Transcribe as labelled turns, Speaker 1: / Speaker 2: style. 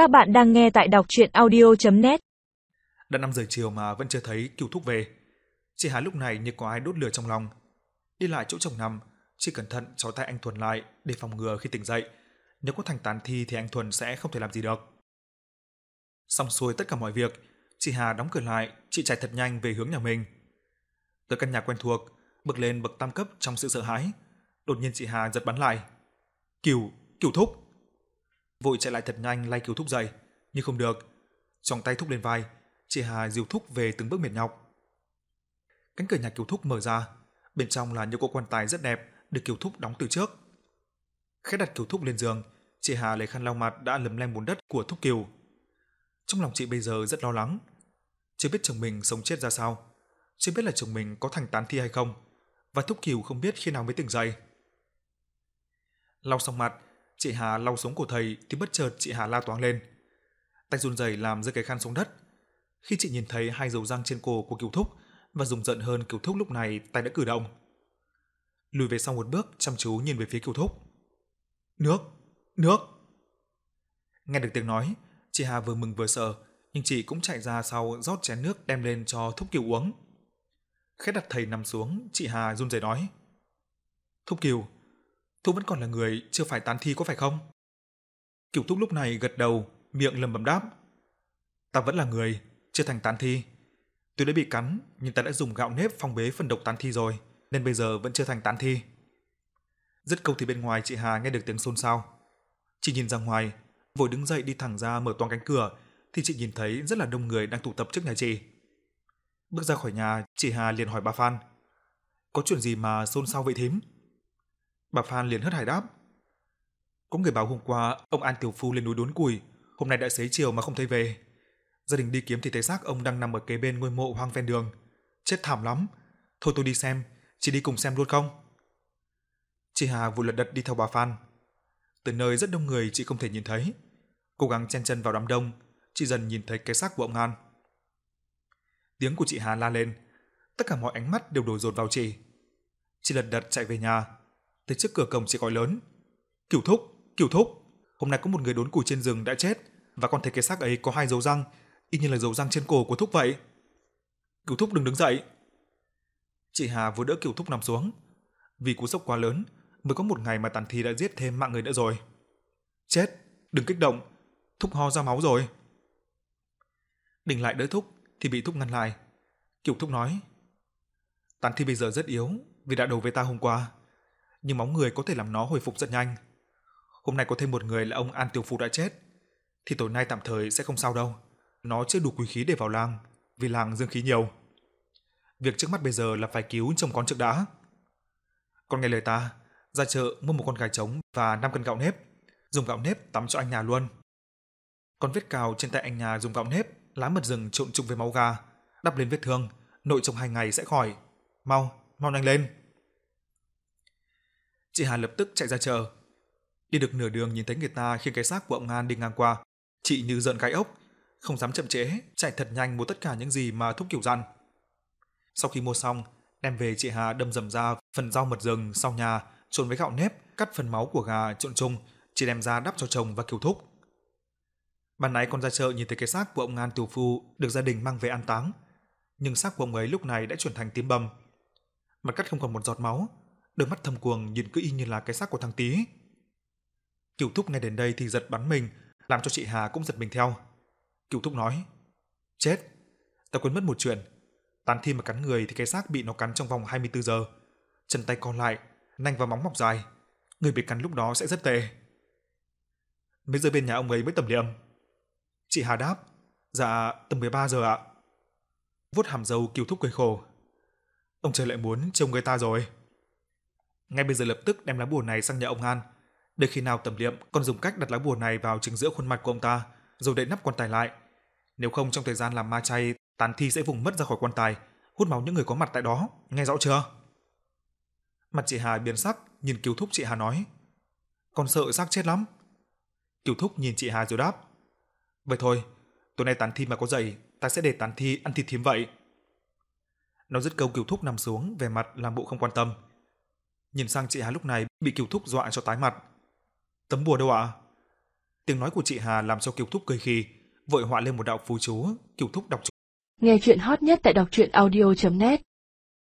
Speaker 1: Các bạn đang nghe tại đọc chuyện audio.net
Speaker 2: Đã 5 giờ chiều mà vẫn chưa thấy cửu thúc về. Chị Hà lúc này như có ai đốt lửa trong lòng. Đi lại chỗ chồng nằm, chị cẩn thận trói tay anh Thuần lại để phòng ngừa khi tỉnh dậy. Nếu có thành tán thi thì anh Thuần sẽ không thể làm gì được. Xong xuôi tất cả mọi việc, chị Hà đóng cửa lại, chị chạy thật nhanh về hướng nhà mình. Tới căn nhà quen thuộc, bước lên bậc tam cấp trong sự sợ hãi. Đột nhiên chị Hà giật bắn lại. Cửu, cửu thúc. Vội chạy lại thật nhanh lay cứu thúc dậy, nhưng không được. Trong tay thúc lên vai, chị Hà dìu thúc về từng bước mệt nhọc. Cánh cửa nhà cứu thúc mở ra, bên trong là những cô quan tài rất đẹp được cứu thúc đóng từ trước. Khẽ đặt cứu thúc lên giường, chị Hà lấy khăn lau mặt đã lấm lem bùn đất của thúc kiều. Trong lòng chị bây giờ rất lo lắng, chưa biết chồng mình sống chết ra sao, chưa biết là chồng mình có thành tán thi hay không, và thúc kiều không biết khi nào mới tỉnh dậy. Lau xong mặt, chị Hà lau xuống của thầy thì bất chợt chị Hà la toáng lên. Tay run rẩy làm rơi cái khăn xuống đất. Khi chị nhìn thấy hai dấu răng trên cổ của Kiều Thúc và dùng giận hơn Kiều Thúc lúc này tay đã cử động. Lùi về sau một bước chăm chú nhìn về phía Kiều Thúc. Nước, nước. Nghe được tiếng nói, chị Hà vừa mừng vừa sợ, nhưng chị cũng chạy ra sau rót chén nước đem lên cho Thúc Kiều uống. Khét đặt thầy nằm xuống, chị Hà run rẩy nói: "Thúc Kiều, Thu vẫn còn là người chưa phải tán thi có phải không?" Cửu Thúc lúc này gật đầu, miệng lẩm bẩm đáp: "Ta vẫn là người, chưa thành tán thi. Tuy đã bị cắn, nhưng ta đã dùng gạo nếp phong bế phần độc tán thi rồi, nên bây giờ vẫn chưa thành tán thi." Dứt câu thì bên ngoài chị Hà nghe được tiếng xôn xao. Chị nhìn ra ngoài, vội đứng dậy đi thẳng ra mở toang cánh cửa thì chị nhìn thấy rất là đông người đang tụ tập trước nhà chị. Bước ra khỏi nhà, chị Hà liền hỏi bà Phan. Có chuyện gì mà xôn xao vậy thím? Bà Phan liền hất hải đáp. Có người báo hôm qua ông An Tiểu Phu lên núi đốn củi, hôm nay đã xế chiều mà không thấy về. Gia đình đi kiếm thì thấy xác ông đang nằm ở kế bên ngôi mộ hoang ven đường. Chết thảm lắm. Thôi tôi đi xem, chị đi cùng xem luôn không? Chị Hà vội lật đật đi theo bà Phan. Từ nơi rất đông người chị không thể nhìn thấy. Cố gắng chen chân vào đám đông, chị dần nhìn thấy cái xác của ông An. Tiếng của chị Hà la lên, tất cả mọi ánh mắt đều đổ dồn vào chị. Chị lật đật chạy về nhà, tới trước cửa cổng chỉ gọi lớn. Cửu thúc, cửu thúc, hôm nay có một người đốn củi trên rừng đã chết và con thấy cái xác ấy có hai dấu răng, y như là dấu răng trên cổ của thúc vậy. Cửu thúc đừng đứng dậy. Chị Hà vừa đỡ cửu thúc nằm xuống. Vì cú sốc quá lớn, mới có một ngày mà tàn thi đã giết thêm mạng người nữa rồi. Chết, đừng kích động, thúc ho ra máu rồi. Đình lại đỡ thúc thì bị thúc ngăn lại. Cửu thúc nói, tàn thi bây giờ rất yếu vì đã đầu với ta hôm qua, nhưng móng người có thể làm nó hồi phục rất nhanh. Hôm nay có thêm một người là ông An Tiểu Phu đã chết, thì tối nay tạm thời sẽ không sao đâu. Nó chưa đủ quý khí để vào làng, vì làng dương khí nhiều. Việc trước mắt bây giờ là phải cứu chồng con trước đã. Con nghe lời ta, ra chợ mua một con gà trống và 5 cân gạo nếp, dùng gạo nếp tắm cho anh nhà luôn. Con vết cào trên tay anh nhà dùng gạo nếp, lá mật rừng trộn chung với máu gà, đắp lên vết thương, nội trong hai ngày sẽ khỏi. Mau, mau nhanh lên. Chị Hà lập tức chạy ra chợ. Đi được nửa đường nhìn thấy người ta khiêng cái xác của ông An đi ngang qua, chị như giận gai ốc, không dám chậm trễ, chạy thật nhanh mua tất cả những gì mà thúc kiểu dặn. Sau khi mua xong, đem về chị Hà đâm dầm ra phần rau mật rừng sau nhà, trộn với gạo nếp, cắt phần máu của gà trộn chung, chị đem ra đắp cho chồng và kiều thúc. Ban nãy con ra chợ nhìn thấy cái xác của ông An Tiểu Phu được gia đình mang về an táng, nhưng xác của ông ấy lúc này đã chuyển thành tím bầm. Mặt cắt không còn một giọt máu, đôi mắt thâm quầng nhìn cứ y như là cái xác của thằng Tý. Cửu Thúc nghe đến đây thì giật bắn mình, làm cho chị Hà cũng giật mình theo. Cửu Thúc nói: "Chết, ta quên mất một chuyện. Tán thi mà cắn người thì cái xác bị nó cắn trong vòng 24 giờ, chân tay còn lại, nanh và móng mọc dài, người bị cắn lúc đó sẽ rất tệ." Mấy giờ bên nhà ông ấy mới tầm liệm? Chị Hà đáp: "Dạ, tầm 13 giờ ạ." Vuốt hàm dầu Cửu Thúc cười khổ. Ông trời lại muốn trông người ta rồi. Ngay bây giờ lập tức đem lá bùa này sang nhà ông An. Để khi nào tầm liệm, còn dùng cách đặt lá bùa này vào chính giữa khuôn mặt của ông ta, rồi đậy nắp quan tài lại. Nếu không trong thời gian làm ma chay, tàn thi sẽ vùng mất ra khỏi quan tài, hút máu những người có mặt tại đó, nghe rõ chưa? Mặt chị Hà biến sắc, nhìn Kiều Thúc chị Hà nói: "Con sợ xác chết lắm." Kiều Thúc nhìn chị Hà rồi đáp: "Vậy thôi, tối nay tán thi mà có dậy, ta sẽ để tán thi ăn thịt thiếm vậy." Nó dứt câu Kiều Thúc nằm xuống, vẻ mặt làm bộ không quan tâm. Nhìn sang chị Hà lúc này bị Kiều Thúc dọa cho tái mặt. Tấm bùa đâu ạ? Tiếng nói của chị Hà làm cho Kiều Thúc cười khì vội họa lên một đạo phù chú, Kiều Thúc đọc
Speaker 3: Nghe chuyện hot nhất tại đọc truyện audio.net